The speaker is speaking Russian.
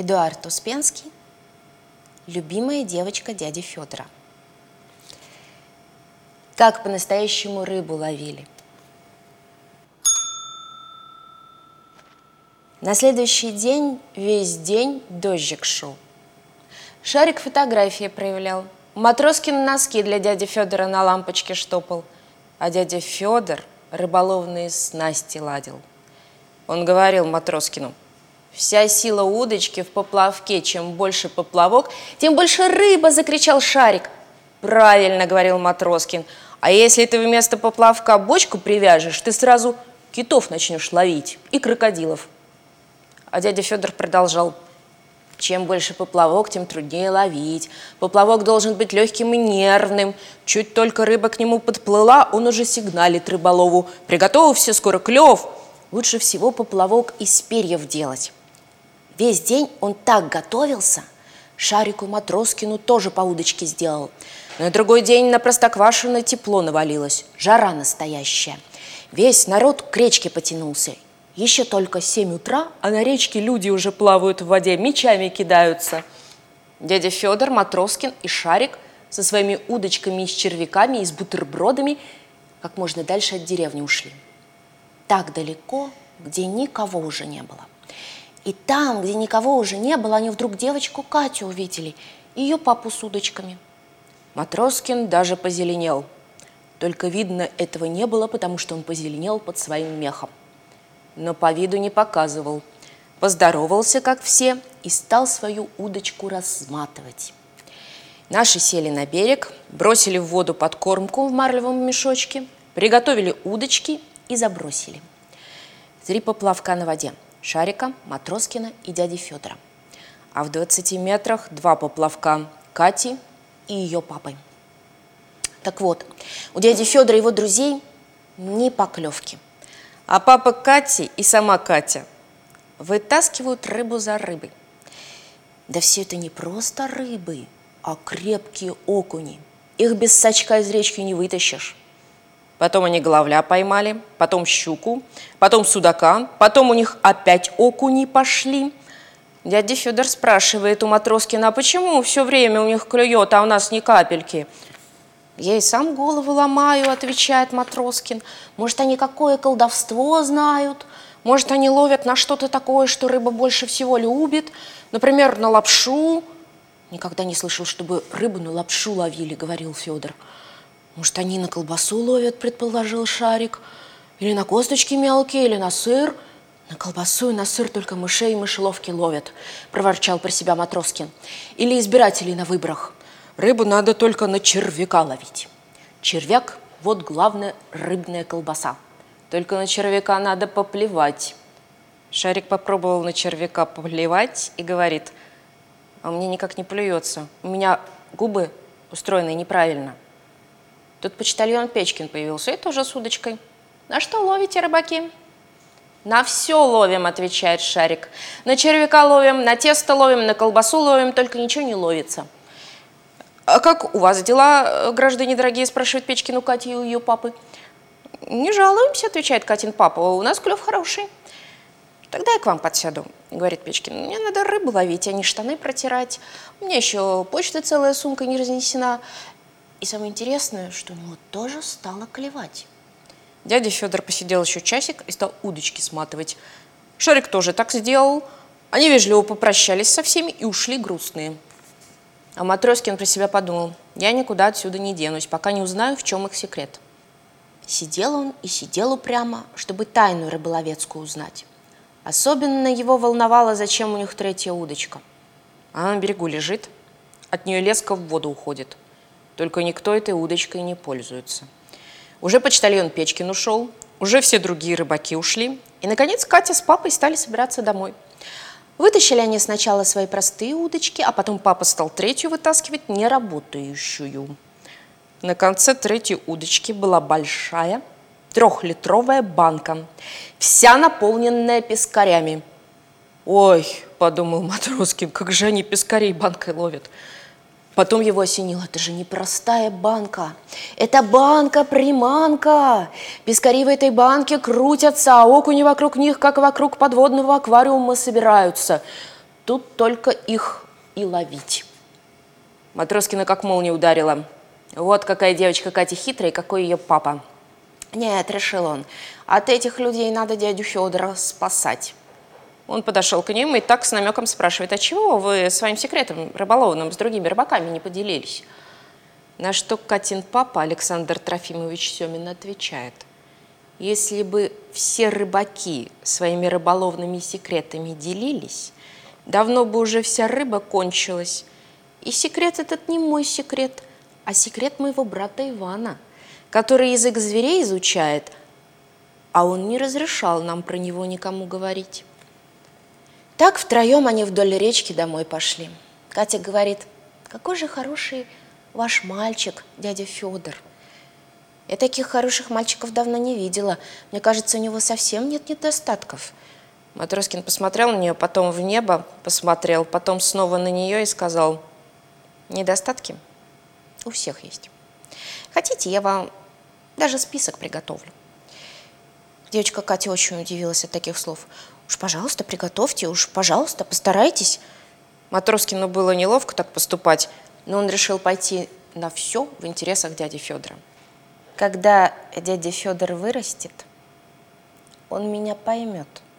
Эдуард Успенский, любимая девочка дяди Федора. Как по-настоящему рыбу ловили. На следующий день весь день дождик шел. Шарик фотографии проявлял. Матроскин носки для дяди Федора на лампочке штопал. А дядя Федор рыболовные снасти ладил. Он говорил Матроскину – Вся сила удочки в поплавке. Чем больше поплавок, тем больше рыба, закричал Шарик. Правильно, говорил Матроскин. А если ты вместо поплавка бочку привяжешь, ты сразу китов начнешь ловить и крокодилов. А дядя Федор продолжал. Чем больше поплавок, тем труднее ловить. Поплавок должен быть легким и нервным. Чуть только рыба к нему подплыла, он уже сигналит рыболову. Приготовься, скоро клев. Лучше всего поплавок из перьев делать. Весь день он так готовился, Шарику Матроскину тоже по удочке сделал. На другой день на Простоквашино тепло навалилось, жара настоящая. Весь народ к речке потянулся. Еще только семь утра, а на речке люди уже плавают в воде, мечами кидаются. Дядя Федор, Матроскин и Шарик со своими удочками и с червяками и с бутербродами как можно дальше от деревни ушли. Так далеко, где никого уже не было. И там, где никого уже не было, они вдруг девочку Катю увидели, ее папу с удочками. Матроскин даже позеленел. Только видно, этого не было, потому что он позеленел под своим мехом. Но по виду не показывал. Поздоровался, как все, и стал свою удочку разматывать. Наши сели на берег, бросили в воду подкормку в марлевом мешочке, приготовили удочки и забросили. Три поплавка на воде – Шарика, Матроскина и дяди Федора. А в 20 метрах два поплавка Кати и ее папой. Так вот, у дяди Федора и его друзей не поклевки. А папа Кати и сама Катя вытаскивают рыбу за рыбой. Да все это не просто рыбы, а крепкие окуни. Их без сачка из речки не вытащишь. Потом они головля поймали, потом щуку, потом судака, потом у них опять окуни пошли. Дядя Федор спрашивает у Матроскина, а почему все время у них клюет, а у нас ни капельки? Я и сам голову ломаю, отвечает Матроскин. Может, они какое колдовство знают? Может, они ловят на что-то такое, что рыба больше всего любит? Например, на лапшу? Никогда не слышал, чтобы рыбу на лапшу ловили, говорил Федор. Может, они на колбасу ловят, предположил Шарик. Или на косточки мелкие, или на сыр. На колбасу и на сыр только мышей и мышеловки ловят, проворчал про себя Матроскин. Или избирателей на выборах. Рыбу надо только на червяка ловить. Червяк – вот главная рыбная колбаса. Только на червяка надо поплевать. Шарик попробовал на червяка поплевать и говорит, а мне никак не плюется. У меня губы устроены неправильно. Тут почтальон Печкин появился и тоже с удочкой. На что ловите, рыбаки? На все ловим, отвечает Шарик. На червяка ловим, на тесто ловим, на колбасу ловим, только ничего не ловится. А как у вас дела, граждане дорогие, спрашивает Печкин у Кати и у ее папы. Не жалуемся, отвечает Катин папа, у нас клев хороший. Тогда я к вам подсяду, говорит Печкин. Мне надо рыбу ловить, а не штаны протирать. У меня еще почта целая сумка не разнесена. И самое интересное, что у него тоже стало клевать. Дядя Федор посидел еще часик и стал удочки сматывать. Шарик тоже так сделал. Они вежливо попрощались со всеми и ушли грустные. А Матроскин про себя подумал, я никуда отсюда не денусь, пока не узнаю, в чем их секрет. Сидел он и сидел упрямо, чтобы тайну рыболовецкую узнать. Особенно его волновало, зачем у них третья удочка. Она на берегу лежит, от нее леска в воду уходит – только никто этой удочкой не пользуется. Уже почтальон Печкин ушел, уже все другие рыбаки ушли, и, наконец, Катя с папой стали собираться домой. Вытащили они сначала свои простые удочки, а потом папа стал третью вытаскивать, неработающую. На конце третьей удочки была большая трехлитровая банка, вся наполненная пескарями. «Ой», — подумал Матроскин, — «как же они пескарей банкой ловят?» Потом его осенило, это же не простая банка, это банка-приманка. Пескари в этой банке крутятся, а окуни вокруг них, как вокруг подводного аквариума, собираются. тут только их и ловить. Матроскина как молния ударила. Вот какая девочка Катя хитрая, и какой ее папа. Нет, решил он, от этих людей надо дядю Федора спасать. Он подошел к ним и так с намеком спрашивает, а чего вы своим секретом рыболовным с другими рыбаками не поделились? На что Катин папа Александр Трофимович Семин отвечает, если бы все рыбаки своими рыболовными секретами делились, давно бы уже вся рыба кончилась. И секрет этот не мой секрет, а секрет моего брата Ивана, который язык зверей изучает, а он не разрешал нам про него никому говорить. Так втроем они вдоль речки домой пошли. Катя говорит, какой же хороший ваш мальчик, дядя Федор. Я таких хороших мальчиков давно не видела. Мне кажется, у него совсем нет недостатков. Матроскин посмотрел на нее, потом в небо посмотрел, потом снова на нее и сказал, недостатки у всех есть. Хотите, я вам даже список приготовлю. Девочка Катя очень удивилась от таких слов. Уж, пожалуйста, приготовьте, уж, пожалуйста, постарайтесь. Матроскину было неловко так поступать, но он решил пойти на все в интересах дяди Федора. Когда дядя Федор вырастет, он меня поймет –